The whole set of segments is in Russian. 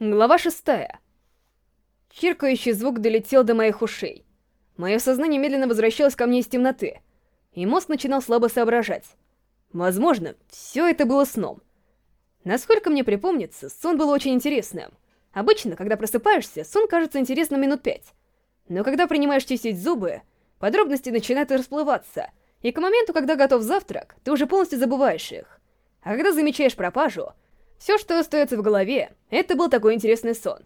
Глава шестая. Чиркающий звук долетел до моих ушей. Мое сознание медленно возвращалось ко мне из темноты, и мозг начинал слабо соображать. Возможно, все это было сном. Насколько мне припомнится, сон был очень интересным. Обычно, когда просыпаешься, сон кажется интересным минут пять. Но когда принимаешь чистить зубы, подробности начинают расплываться, и к моменту, когда готов завтрак, ты уже полностью забываешь их. А когда замечаешь пропажу, все, что остается в голове, это был такой интересный сон.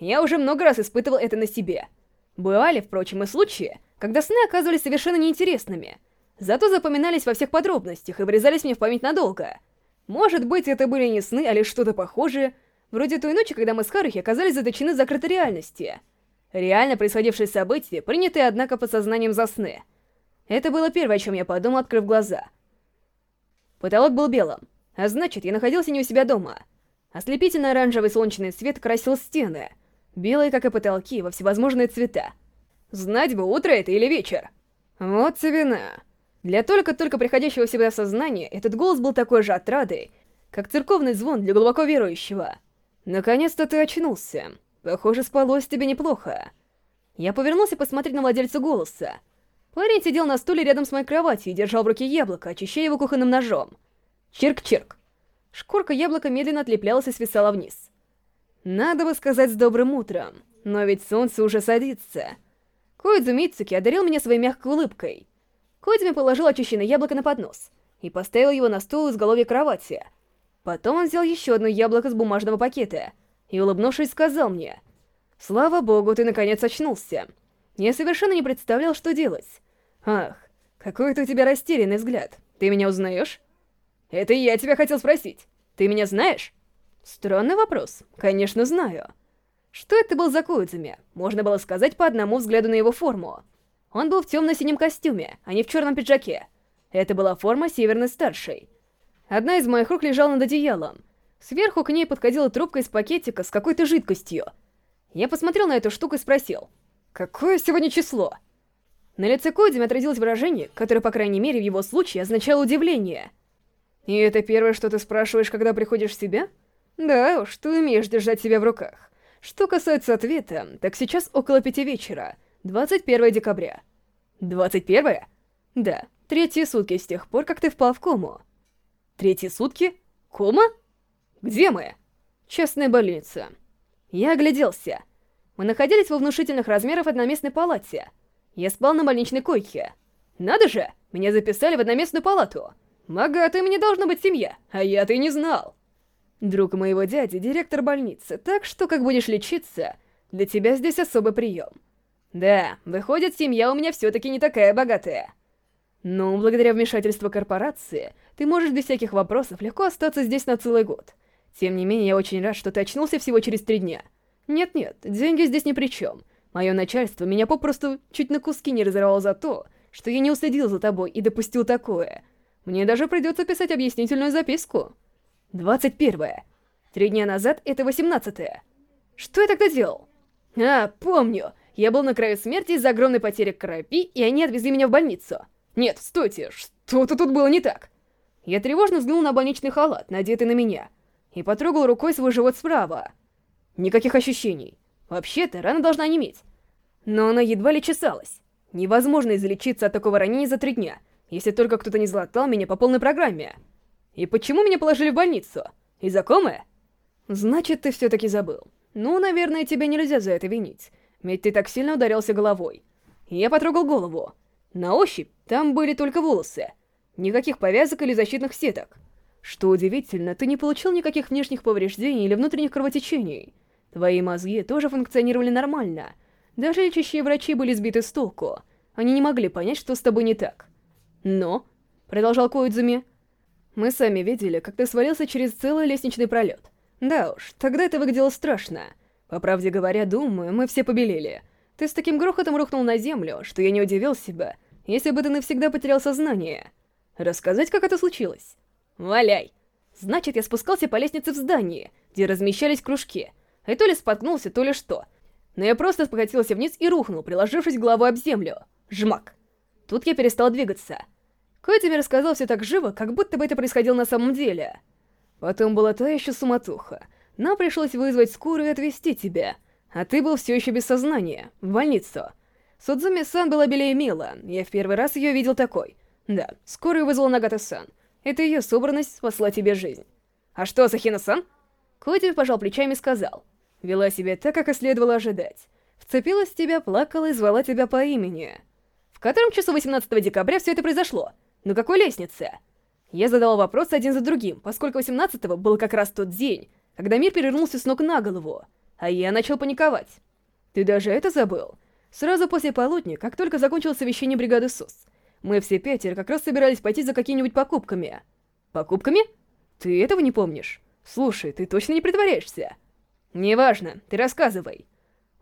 Я уже много раз испытывал это на себе. Бывали, впрочем, и случаи, когда сны оказывались совершенно неинтересными, зато запоминались во всех подробностях и врезались мне в память надолго. Может быть, это были не сны, а лишь что-то похожее, вроде той ночи, когда мы с Харухи оказались заточены в закрытой реальности. Реально происходившие события, принятые, однако, подсознанием за сны. Это было первое, о чем я подумал, открыв глаза. Потолок был белым, а значит, я находился не у себя дома. Ослепительно оранжевый солнечный свет красил стены, белые, как и потолки, во всевозможные цвета. Знать бы, утро это или вечер. Вот вина. Для только-только приходящего в себя сознания, этот голос был такой же отрадой, как церковный звон для глубоко верующего. Наконец-то ты очнулся. Похоже, спалось тебе неплохо. Я повернулся посмотреть на владельца голоса. Парень сидел на стуле рядом с моей кроватью и держал в руке яблоко, очищая его кухонным ножом. Чирк-чирк. Шкурка яблока медленно отлеплялась и свисала вниз. Надо бы сказать с добрым утром, но ведь солнце уже садится. Коидзу Митсуки одарил меня своей мягкой улыбкой. Коидзуми положил очищенное яблоко на поднос и поставил его на стул из головы кровати. Потом он взял еще одно яблоко с бумажного пакета и, улыбнувшись, сказал мне, «Слава богу, ты наконец очнулся. Я совершенно не представлял, что делать. Ах, какой-то у тебя растерянный взгляд. Ты меня узнаешь?» Это я тебя хотел спросить. Ты меня знаешь? Странный вопрос. Конечно, знаю. Что это был за Коидзуми? Можно было сказать по одному взгляду на его форму. Он был в темно-синем костюме, а не в черном пиджаке. Это была форма Северной Старшей. Одна из моих рук лежала над одеялом. Сверху к ней подходила трубка из пакетика с какой-то жидкостью. Я посмотрел на эту штуку и спросил, «Какое сегодня число?» На лице Коидзуми отразилось выражение, которое, по крайней мере, в его случае означало удивление — и это первое, что ты спрашиваешь, когда приходишь в себя? Да уж, ты умеешь держать себя в руках. Что касается ответа, так сейчас около пяти вечера, 21 декабря. 21? Да, третьи сутки с тех пор, как ты впал в кому. Третьи сутки? Кома? Где мы? Частная больница. Я огляделся. Мы находились во внушительных размерах одноместной палате. Я спал на больничной койке. Надо же, меня записали в одноместную палату. Богатая мне должна быть семья, а я-то и не знал. Друг моего дяди — директор больницы, так что, как будешь лечиться, для тебя здесь особый прием. Да, выходит, семья у меня все-таки не такая богатая. Но благодаря вмешательству корпорации, ты можешь без всяких вопросов легко остаться здесь на целый год. Тем не менее, я очень рад, что ты очнулся всего через три дня. Нет-нет, деньги здесь ни при чем. Мое начальство меня попросту чуть на куски не разорвало за то, что я не уследил за тобой и допустил такое — мне даже придется писать объяснительную записку. 21. Три дня назад это 18. -е. Что я тогда делал? А, помню. Я был на краю смерти из-за огромной потери крови, и они отвезли меня в больницу. Нет, стойте, что-то тут было не так. Я тревожно взглянул на больничный халат, надетый на меня, и потрогал рукой свой живот справа. Никаких ощущений. Вообще-то, рана должна неметь. Но она едва ли чесалась. Невозможно излечиться от такого ранения за три дня — если только кто-то не залатал меня по полной программе. И почему меня положили в больницу? Из-за комы? Значит, ты все-таки забыл. Ну, наверное, тебя нельзя за это винить, ведь ты так сильно ударился головой. Я потрогал голову. На ощупь там были только волосы. Никаких повязок или защитных сеток. Что удивительно, ты не получил никаких внешних повреждений или внутренних кровотечений. Твои мозги тоже функционировали нормально. Даже лечащие врачи были сбиты с толку. Они не могли понять, что с тобой не так. Но, продолжал Коидзуми, мы сами видели, как ты свалился через целый лестничный пролет. Да уж, тогда это выглядело страшно. По правде говоря, думаю, мы все побелели. Ты с таким грохотом рухнул на землю, что я не удивил себя, если бы ты навсегда потерял сознание. Рассказать, как это случилось? Валяй! Значит, я спускался по лестнице в здании, где размещались кружки. И то ли споткнулся, то ли что. Но я просто спокатился вниз и рухнул, приложившись головой об землю. Жмак. Тут я перестал двигаться. Кэти рассказал все так живо, как будто бы это происходило на самом деле. Потом была та еще суматоха. Нам пришлось вызвать скорую и отвезти тебя, а ты был все еще без сознания, в больницу. Судзуми-сан была белее Мила, я в первый раз ее видел такой. Да, скорую вызвал Нагата-сан. Это ее собранность спасла тебе жизнь. А что, Сахина-сан? Коди пожал плечами и сказал. Вела себя так, как и следовало ожидать. Вцепилась в тебя, плакала и звала тебя по имени. В котором часу 18 декабря все это произошло? На какой лестнице? Я задал вопросы один за другим, поскольку 18-го был как раз тот день, когда мир перевернулся с ног на голову, а я начал паниковать. Ты даже это забыл? Сразу после полудня, как только закончилось совещание бригады СУС, мы все пятеро как раз собирались пойти за какими-нибудь покупками. Покупками? Ты этого не помнишь? Слушай, ты точно не притворяешься? Неважно, ты рассказывай.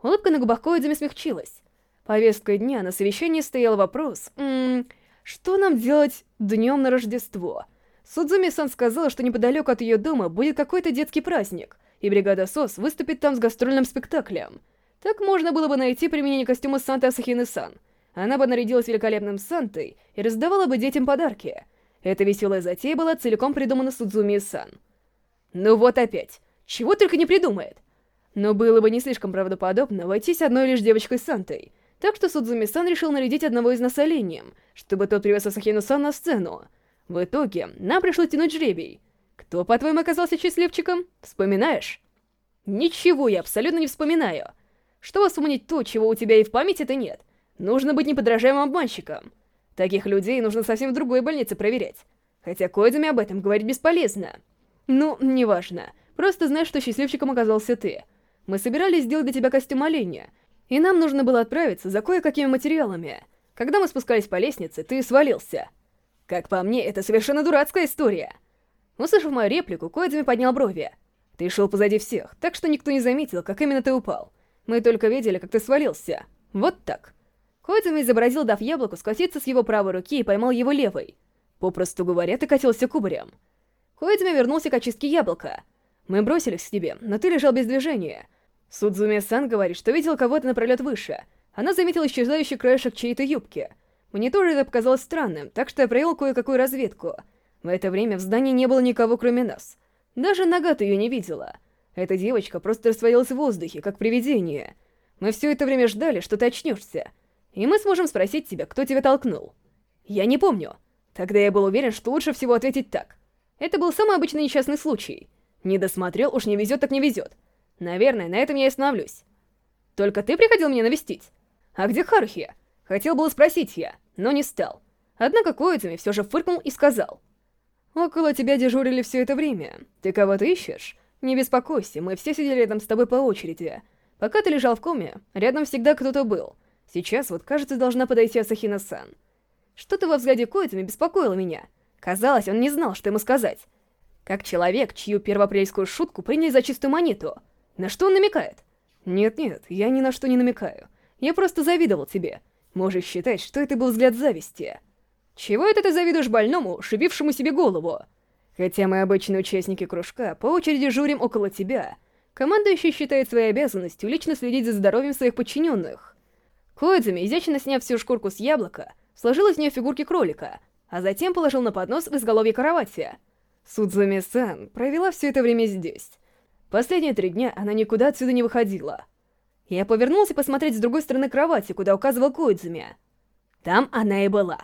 Улыбка на губах Коидзами смягчилась. Повесткой дня на совещании стоял вопрос, -м, что нам делать днем на Рождество? Судзуми-сан сказала, что неподалеку от ее дома будет какой-то детский праздник, и бригада СОС выступит там с гастрольным спектаклем. Так можно было бы найти применение костюма Санты Асахины-сан. Она бы нарядилась великолепным Сантой и раздавала бы детям подарки. Эта веселая затея была целиком придумана Судзуми-сан. Ну вот опять. Чего только не придумает. Но было бы не слишком правдоподобно войтись одной лишь девочкой Сантой. Так что Судзуми-сан решил нарядить одного из нас оленем, чтобы тот привез Асахину-сан на сцену. В итоге, нам пришлось тянуть жребий. Кто, по-твоему, оказался счастливчиком? Вспоминаешь? Ничего я абсолютно не вспоминаю. Чтобы вспомнить то, чего у тебя и в памяти-то нет, нужно быть неподражаемым обманщиком. Таких людей нужно совсем в другой больнице проверять. Хотя Койдами об этом говорить бесполезно. Ну, неважно. Просто знай, что счастливчиком оказался ты. Мы собирались сделать для тебя костюм оленя, и нам нужно было отправиться за кое-какими материалами. Когда мы спускались по лестнице, ты свалился. Как по мне, это совершенно дурацкая история. Услышав мою реплику, Коэдзими поднял брови. Ты шел позади всех, так что никто не заметил, как именно ты упал. Мы только видели, как ты свалился. Вот так. Коэдзими изобразил, дав яблоку, скатиться с его правой руки и поймал его левой. Попросту говоря, ты катился кубарем. Коэдзими вернулся к очистке яблока. Мы бросились к тебе, но ты лежал без движения. Судзуми-сан говорит, что видел кого-то напролет выше. Она заметила исчезающий краешек чьей-то юбки. Мне тоже это показалось странным, так что я провел кое-какую разведку. В это время в здании не было никого, кроме нас. Даже Нагата ее не видела. Эта девочка просто растворилась в воздухе, как привидение. Мы все это время ждали, что ты очнешься. И мы сможем спросить тебя, кто тебя толкнул. Я не помню. Тогда я был уверен, что лучше всего ответить так. Это был самый обычный несчастный случай. Не досмотрел, уж не везет, так не везет. Наверное, на этом я и остановлюсь. Только ты приходил меня навестить? А где Харухи? Хотел было спросить я, но не стал. Однако Коидзуми все же фыркнул и сказал. «Около тебя дежурили все это время. Ты кого-то ищешь? Не беспокойся, мы все сидели рядом с тобой по очереди. Пока ты лежал в коме, рядом всегда кто-то был. Сейчас вот, кажется, должна подойти Асахина-сан. Что-то во взгляде Коидзуми беспокоило меня. Казалось, он не знал, что ему сказать. Как человек, чью первоапрельскую шутку приняли за чистую монету. На что он намекает? Нет-нет, я ни на что не намекаю. Я просто завидовал тебе. Можешь считать, что это был взгляд зависти. Чего это ты завидуешь больному, шибившему себе голову? Хотя мы обычные участники кружка по очереди журим около тебя, командующий считает своей обязанностью лично следить за здоровьем своих подчиненных. Коидзами, изящно сняв всю шкурку с яблока, сложил из нее фигурки кролика, а затем положил на поднос в изголовье кровати. Судзуми-сан провела все это время здесь. Последние три дня она никуда отсюда не выходила. Я повернулся посмотреть с другой стороны кровати, куда указывал Коидзуми. Там она и была.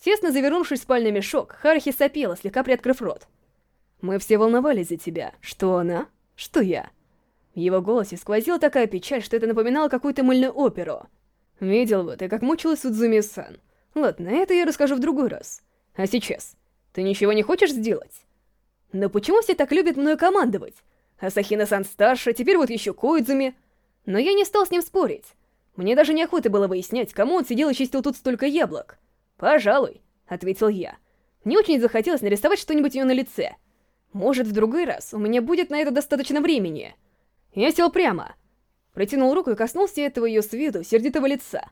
Тесно завернувшись в спальный мешок, Харахи сопела, слегка приоткрыв рот. «Мы все волновались за тебя. Что она? Что я?» В его голосе сквозила такая печаль, что это напоминало какую-то мыльную оперу. «Видел бы ты, как мучилась Судзуми-сан. Ладно, это я расскажу в другой раз. А сейчас? Ты ничего не хочешь сделать?» «Но почему все так любят мною командовать? Асахина-сан старше, теперь вот еще Коидзуми...» Но я не стал с ним спорить. Мне даже неохота было выяснять, кому он сидел и чистил тут столько яблок. «Пожалуй», — ответил я. Мне очень захотелось нарисовать что-нибудь ее на лице. Может, в другой раз у меня будет на это достаточно времени. Я сел прямо. Протянул руку и коснулся этого ее с виду сердитого лица.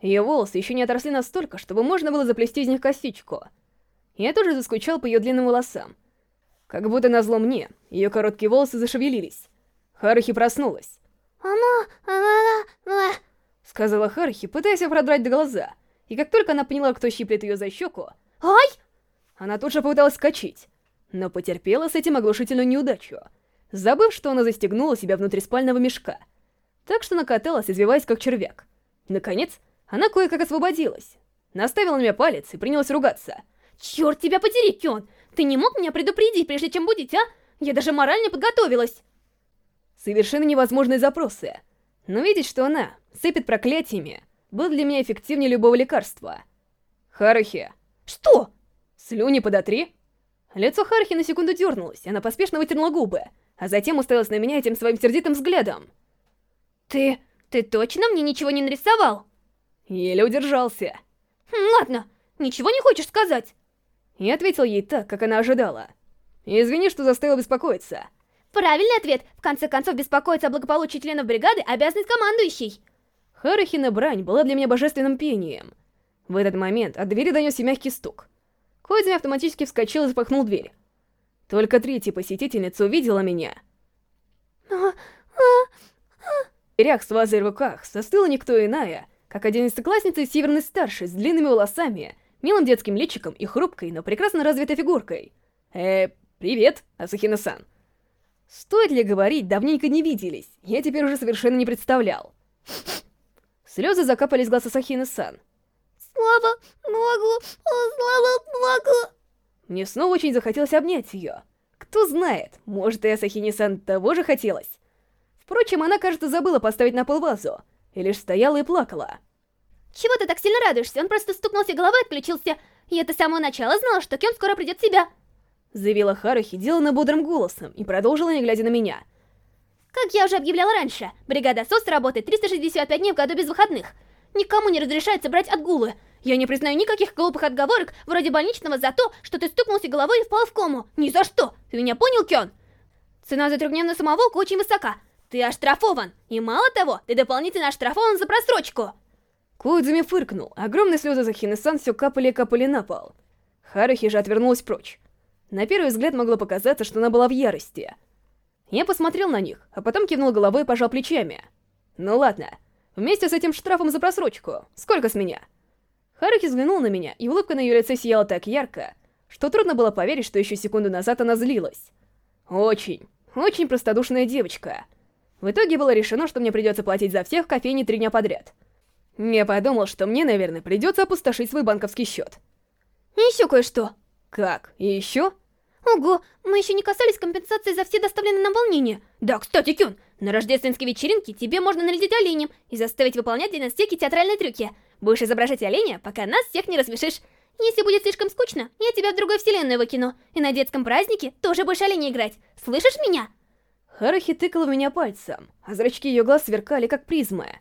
Ее волосы еще не отросли настолько, чтобы можно было заплести из них косичку. Я тоже заскучал по ее длинным волосам. Как будто назло мне, ее короткие волосы зашевелились. Харухи проснулась. «Она... она... она...» Сказала Харухи, пытаясь продрать до глаза. И как только она поняла, кто щиплет ее за щеку... Ай! Она тут же попыталась скачать, но потерпела с этим оглушительную неудачу. забыв, что она застегнула себя внутри спального мешка. Так что накаталась, извиваясь как червяк. Наконец, она кое-как освободилась. Наставила на меня палец и принялась ругаться. «Черт тебя подери, Кён! Ты не мог меня предупредить, прежде чем будить, а? Я даже морально подготовилась!» Совершенно невозможные запросы. Но видеть, что она сыпет проклятиями, было для меня эффективнее любого лекарства. Харахи. Что? Слюни подотри. Лицо Харахи на секунду дернулось, она поспешно вытерла губы, а затем уставилась на меня этим своим сердитым взглядом. Ты... ты точно мне ничего не нарисовал? Еле удержался. Ладно, ничего не хочешь сказать? Я ответил ей так, как она ожидала. Извини, что заставил беспокоиться. Правильный ответ. В конце концов, беспокоиться о благополучии членов бригады обязанность командующей. Харахина брань была для меня божественным пением. В этот момент от двери донесся мягкий стук. Кодзи автоматически вскочил и запахнул дверь. Только третья посетительница увидела меня. В дверях с вазой в руках застыла никто иная, как одиннадцатиклассница из Северной Старшей с длинными волосами, милым детским личиком и хрупкой, но прекрасно развитой фигуркой. Э, привет, Асахина-сан. Стоит ли говорить, давненько не виделись, я теперь уже совершенно не представлял. Слезы закапали из глаз Асахины-сан. Слава Богу, слава Богу. Мне снова очень захотелось обнять ее. Кто знает, может и Асахини-сан того же хотелось. Впрочем, она, кажется, забыла поставить на пол вазу, и лишь стояла и плакала. Чего ты так сильно радуешься? Он просто стукнулся головой и отключился. Я это с самого начала знала, что Кён скоро придет в себя. Заявила Харухи, деланно бодрым голосом, и продолжила, не глядя на меня. Как я уже объявляла раньше, бригада СОС работает 365 дней в году без выходных. Никому не разрешается брать отгулы. Я не признаю никаких глупых отговорок, вроде больничного, за то, что ты стукнулся головой и впал в кому. Ни за что. Ты меня понял, Кён? Цена за трехдневную самоволку очень высока. Ты оштрафован. И мало того, ты дополнительно оштрафован за просрочку. Коидзуми фыркнул. Огромные слезы Захины-сан все капали и капали на пол. Харухи же отвернулась прочь. На первый взгляд могло показаться, что она была в ярости. Я посмотрел на них, а потом кивнул головой и пожал плечами. Ну ладно, вместе с этим штрафом за просрочку. Сколько с меня? Харухи взглянул на меня, и улыбка на ее лице сияла так ярко, что трудно было поверить, что еще секунду назад она злилась. Очень, очень простодушная девочка. В итоге было решено, что мне придется платить за всех в кофейне три дня подряд. Я подумал, что мне, наверное, придется опустошить свой банковский счет. И еще кое-что. Как? И еще? Ого, мы еще не касались компенсации за все доставленные нам волнения. Да, кстати, Кюн, на рождественской вечеринке тебе можно нарядить оленем и заставить выполнять для нас всякие театральные трюки. Будешь изображать оленя, пока нас всех не рассмешишь. Если будет слишком скучно, я тебя в другой вселенную выкину. И на детском празднике тоже будешь оленя играть. Слышишь меня? Харахи тыкала меня пальцем, а зрачки ее глаз сверкали, как призмы.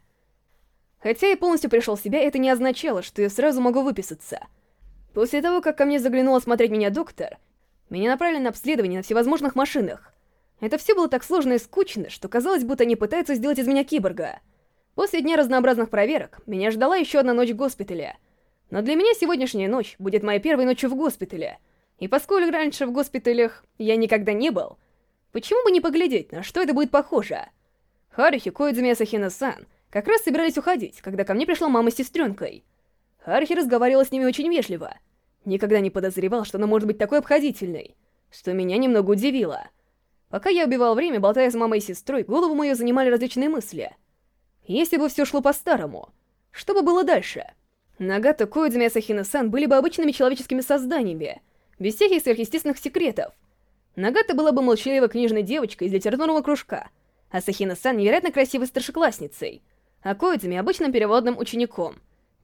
Хотя я полностью пришел в себя, это не означало, что я сразу могу выписаться. После того, как ко мне заглянул осмотреть меня доктор, меня направили на обследование на всевозможных машинах. Это все было так сложно и скучно, что казалось, будто они пытаются сделать из меня киборга. После дня разнообразных проверок, меня ждала еще одна ночь в госпитале. Но для меня сегодняшняя ночь будет моей первой ночью в госпитале. И поскольку раньше в госпиталях я никогда не был, почему бы не поглядеть, на что это будет похоже? Харухи, Коидзуми Асахина-сан как раз собирались уходить, когда ко мне пришла мама с сестренкой. Харухи разговаривала с ними очень вежливо — Никогда не подозревал, что она может быть такой обходительной, что меня немного удивило. Пока я убивал время, болтая с мамой и сестрой, голову мою занимали различные мысли. Если бы все шло по-старому, что бы было дальше? Нагата, Коидзуми и Асахина-сан были бы обычными человеческими созданиями, без всяких сверхъестественных секретов. Нагата была бы молчаливой книжной девочкой из литературного кружка, а Сахина-сан невероятно красивой старшеклассницей, а Коидзуми обычным переводным учеником,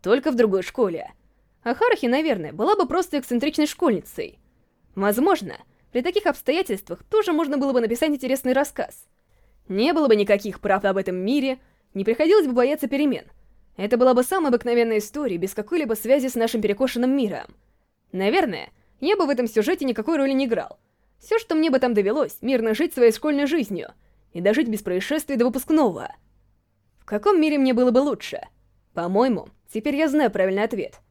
только в другой школе — а Харахи, наверное, была бы просто эксцентричной школьницей. Возможно, при таких обстоятельствах тоже можно было бы написать интересный рассказ. Не было бы никаких прав об этом мире, не приходилось бы бояться перемен. Это была бы самая обыкновенная история, без какой-либо связи с нашим перекошенным миром. Наверное, я бы в этом сюжете никакой роли не играл. Все, что мне бы там довелось, мирно жить своей школьной жизнью и дожить без происшествий до выпускного. В каком мире мне было бы лучше? По-моему, теперь я знаю правильный ответ.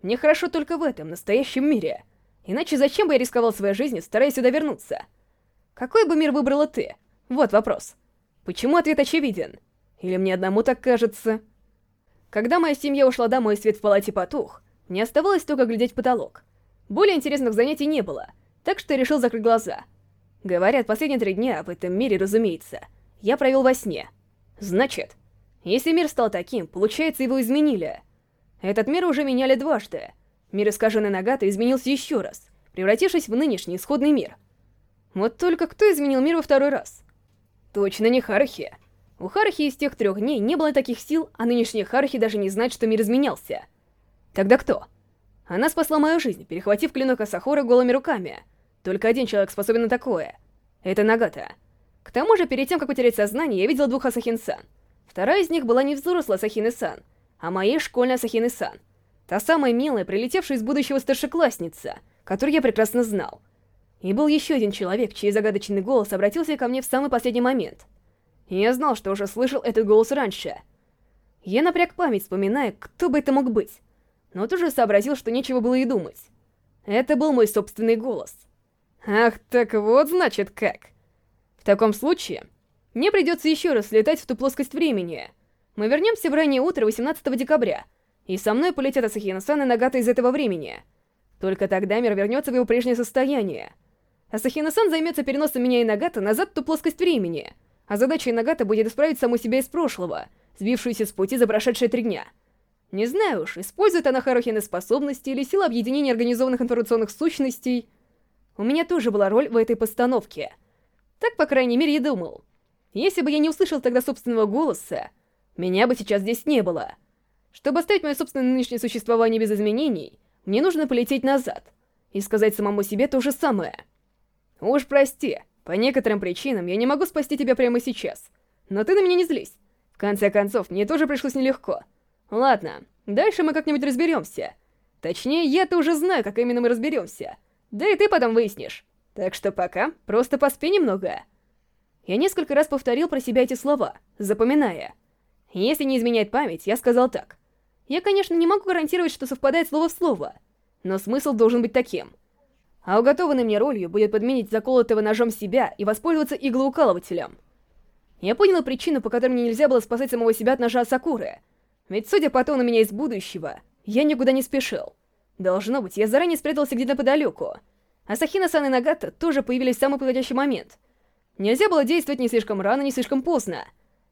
Мне хорошо только в этом, настоящем мире. Иначе зачем бы я рисковал своей жизнью, стараясь сюда вернуться? Какой бы мир выбрала ты? Вот вопрос. Почему ответ очевиден? Или мне одному так кажется? Когда моя семья ушла домой свет в палате потух, мне оставалось только глядеть потолок. Более интересных занятий не было, так что я решил закрыть глаза. Говорят, последние три дня в этом мире, разумеется, я провел во сне. Значит, если мир стал таким, получается, его изменили. Этот мир уже меняли дважды. Мир искаженный Нагата изменился еще раз, превратившись в нынешний исходный мир. Вот только кто изменил мир во второй раз? Точно не Харахи. У Харахи из тех трех дней не было таких сил, а нынешний Харахи даже не знает, что мир изменялся. Тогда кто? Она спасла мою жизнь, перехватив клинок Асахора голыми руками. Только один человек способен на такое. Это Нагата. К тому же, перед тем, как потерять сознание, я видел двух Асахин-сан. Вторая из них была не взрослая Асахины-сан, а моей школьной Асахины-сан. Та самая милая, прилетевшая из будущего старшеклассница, которую я прекрасно знал. И был еще один человек, чей загадочный голос обратился ко мне в самый последний момент. И я знал, что уже слышал этот голос раньше. Я напряг память, вспоминая, кто бы это мог быть. Но тут же сообразил, что нечего было и думать. Это был мой собственный голос. Ах, так вот значит как. В таком случае, мне придется еще раз летать в ту плоскость времени. Мы вернемся в раннее утро 18 декабря, и со мной полетят Асахина-сан и Нагата из этого времени. Только тогда мир вернется в его прежнее состояние. Асахина-сан займется переносом меня и Нагата назад в ту плоскость времени, а задачей Нагата будет исправить саму себя из прошлого, сбившуюся с пути за прошедшие три дня. Не знаю уж, использует она Харухины способности или сила объединения организованных информационных сущностей. У меня тоже была роль в этой постановке. Так, по крайней мере, я думал. Если бы я не услышал тогда собственного голоса, меня бы сейчас здесь не было. Чтобы оставить мое собственное нынешнее существование без изменений, мне нужно полететь назад и сказать самому себе то же самое. Уж прости, по некоторым причинам я не могу спасти тебя прямо сейчас. Но ты на меня не злись. В конце концов, мне тоже пришлось нелегко. Ладно, дальше мы как-нибудь разберемся. Точнее, я-то уже знаю, как именно мы разберемся. Да и ты потом выяснишь. Так что пока, просто поспи немного. Я несколько раз повторил про себя эти слова, запоминая. Если не изменять память, я сказал так. Я, конечно, не могу гарантировать, что совпадает слово в слово, но смысл должен быть таким. А уготованной мне ролью будет подменить заколотого ножом себя и воспользоваться иглоукалывателем. Я понял причину, по которой мне нельзя было спасать самого себя от ножа Сакуры. Ведь, судя по тону меня из будущего, я никуда не спешил. Должно быть, я заранее спрятался где-то неподалеку. Асахина-сан и Нагата тоже появились в самый подходящий момент. Нельзя было действовать ни слишком рано, ни слишком поздно.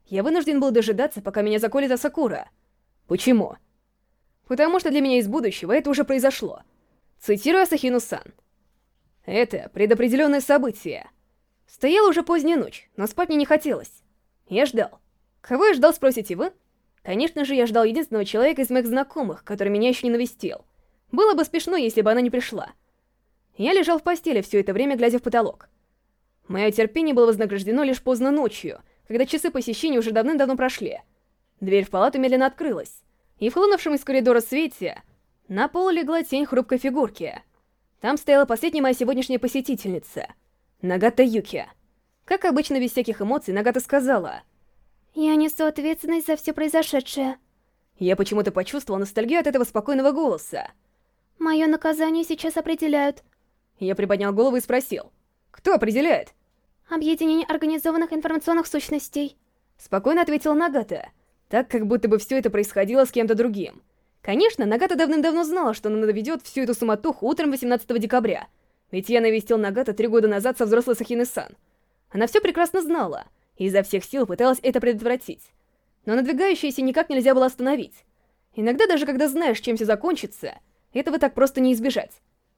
Я вынужден был дожидаться, пока меня заколет Асакура. Почему? Потому что для меня из будущего это уже произошло. Цитирую Асахину-сан. Это предопределенное событие. Стояла уже поздняя ночь, но спать мне не хотелось. Я ждал. Кого я ждал, спросите вы? Конечно же, я ждал единственного человека из моих знакомых, который меня еще не навестил. Было бы смешно, если бы она не пришла. Я лежал в постели все это время, глядя в потолок. Мое терпение было вознаграждено лишь поздно ночью, когда часы посещения уже давным-давно прошли. Дверь в палату медленно открылась и в хлынувшем из коридора свете на пол легла тень хрупкой фигурки. Там стояла последняя моя сегодняшняя посетительница, Нагата Юки. Как обычно, без всяких эмоций, Нагата сказала. «Я несу ответственность за все произошедшее». Я почему-то почувствовал ностальгию от этого спокойного голоса. «Мое наказание сейчас определяют». Я приподнял голову и спросил. «Кто определяет?» «Объединение организованных информационных сущностей». Спокойно ответил Нагата так как будто бы все это происходило с кем-то другим. Конечно, Нагата давным-давно знала, что она доведет всю эту суматоху утром 18 декабря, ведь я навестил Нагата три года назад со взрослой Сахины-сан. Она все прекрасно знала, и изо всех сил пыталась это предотвратить. Но надвигающееся никак нельзя было остановить. Иногда даже когда знаешь, чем все закончится, этого так просто не избежать.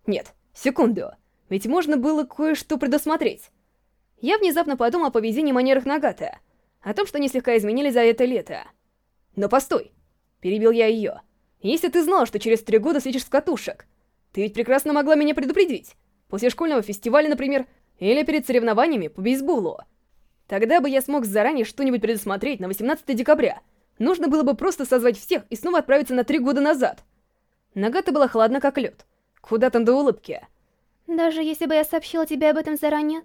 Нет, секунду, ведь можно было кое-что предусмотреть. Я внезапно подумал о поведении манерах Нагата, о том, что они слегка изменились за это лето. Но постой, перебил я ее. Если ты знала, что через три года слетишь с катушек, ты ведь прекрасно могла меня предупредить. После школьного фестиваля, например, или перед соревнованиями по бейсболу. Тогда бы я смог заранее что-нибудь предусмотреть на 18 декабря. Нужно было бы просто созвать всех и снова отправиться на три года назад. Нагата была холодна как лед. Куда там до улыбки? Даже если бы я сообщила тебе об этом заранее,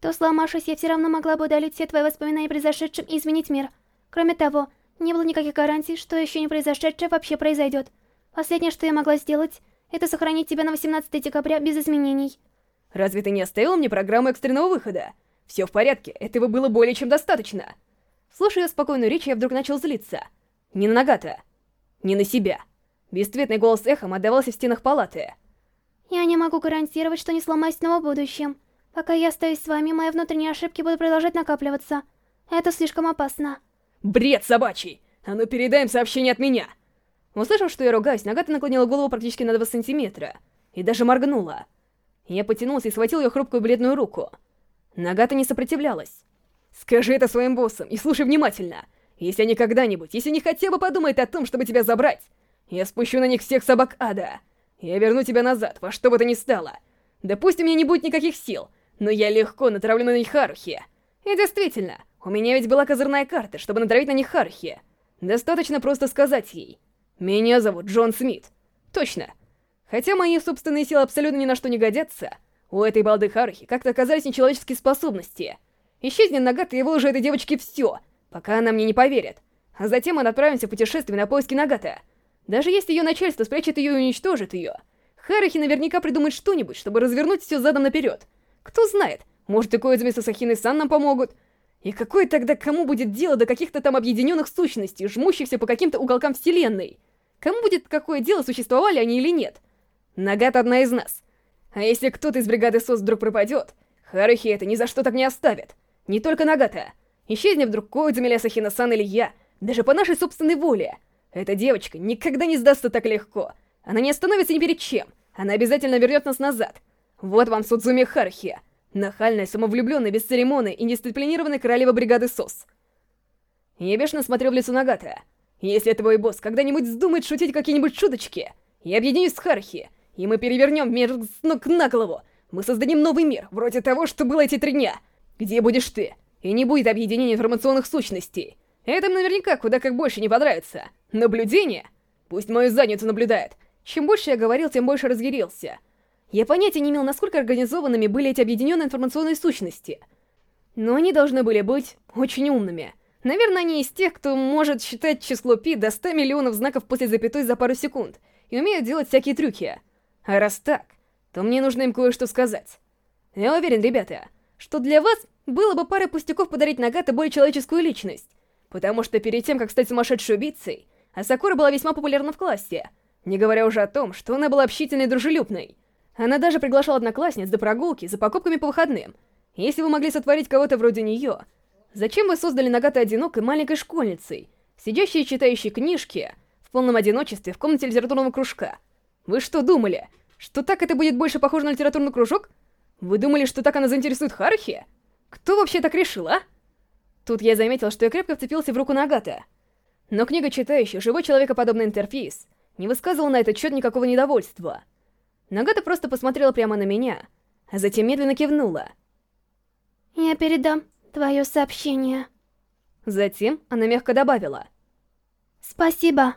то сломавшись, я все равно могла бы удалить все твои воспоминания о произошедшем и изменить мир. Кроме того, не было никаких гарантий, что еще не произошедшее вообще произойдет. Последнее, что я могла сделать, это сохранить тебя на 18 декабря без изменений. Разве ты не оставила мне программу экстренного выхода? Все в порядке, этого было более чем достаточно. Слушая спокойную речь, я вдруг начал злиться. Не на Нагата, не на себя. Бесцветный голос эхом отдавался в стенах палаты. Я не могу гарантировать, что не сломаюсь снова в будущем. Пока я остаюсь с вами, мои внутренние ошибки будут продолжать накапливаться. Это слишком опасно. Бред собачий! А ну передай сообщение от меня! Услышав, что я ругаюсь, Нагата наклонила голову практически на 2 сантиметра. И даже моргнула. Я потянулся и схватил ее хрупкую бледную руку. Нагата не сопротивлялась. «Скажи это своим боссам и слушай внимательно. Если они когда-нибудь, если они хотя бы подумают о том, чтобы тебя забрать, я спущу на них всех собак ада. Я верну тебя назад, во что бы то ни стало. Допустим, у меня не будет никаких сил, но я легко натравлю на них Харухи. И действительно, у меня ведь была козырная карта, чтобы натравить на них Харухи. Достаточно просто сказать ей. Меня зовут Джон Смит. Точно. Хотя мои собственные силы абсолютно ни на что не годятся, у этой балды Харухи как-то оказались нечеловеческие способности. Исчезнет Нагата и выложу этой девочке все, пока она мне не поверит. А затем мы отправимся в путешествие на поиски Нагата. Даже если ее начальство спрячет ее и уничтожит ее, Харахи наверняка придумает что-нибудь, чтобы развернуть все задом наперед. Кто знает, может и Коидзуми с Асахиной-сан нам помогут. И какое тогда кому будет дело до каких-то там объединенных сущностей, жмущихся по каким-то уголкам вселенной? Кому будет какое дело, существовали они или нет? Нагата одна из нас. А если кто-то из бригады СОС вдруг пропадет, Харахи это ни за что так не оставит. Не только Нагата. Исчезнет вдруг Коидзуми Асахина-сан или я, даже по нашей собственной воле. Эта девочка никогда не сдастся так легко. Она не остановится ни перед чем. Она обязательно вернет нас назад. Вот вам Судзуми Хархи. Нахальная, самовлюбленная, бесцеремонная и дисциплинированная королева бригады СОС. Я бешено смотрел в лицо Нагата. Если твой босс когда-нибудь вздумает шутить какие-нибудь шуточки, я объединюсь с Хархи, и мы перевернем мир с ног на голову. Мы создадим новый мир, вроде того, что было эти три дня. Где будешь ты? И не будет объединения информационных сущностей. Это наверняка куда как больше не понравится. Наблюдение? Пусть мою задницу наблюдает. Чем больше я говорил, тем больше разъярился. Я понятия не имел, насколько организованными были эти объединенные информационные сущности. Но они должны были быть очень умными. Наверное, они из тех, кто может считать число пи до 100 миллионов знаков после запятой за пару секунд, и умеют делать всякие трюки. А раз так, то мне нужно им кое-что сказать. Я уверен, ребята, что для вас было бы пара пустяков подарить Нагата более человеческую личность. Потому что перед тем, как стать сумасшедшей убийцей, Асакура была весьма популярна в классе, не говоря уже о том, что она была общительной и дружелюбной. Она даже приглашала одноклассниц до прогулки за покупками по выходным. Если вы могли сотворить кого-то вроде нее, зачем вы создали Нагата одинокой маленькой школьницей, сидящей и читающей книжки в полном одиночестве в комнате литературного кружка? Вы что думали, что так это будет больше похоже на литературный кружок? Вы думали, что так она заинтересует Харухи? Кто вообще так решил, а? Тут я заметил, что я крепко вцепился в руку Нагата. Но книга читающая, живой человекоподобный интерфейс, не высказывал на этот счет никакого недовольства. Нагата просто посмотрела прямо на меня, а затем медленно кивнула. «Я передам твое сообщение». Затем она мягко добавила. «Спасибо».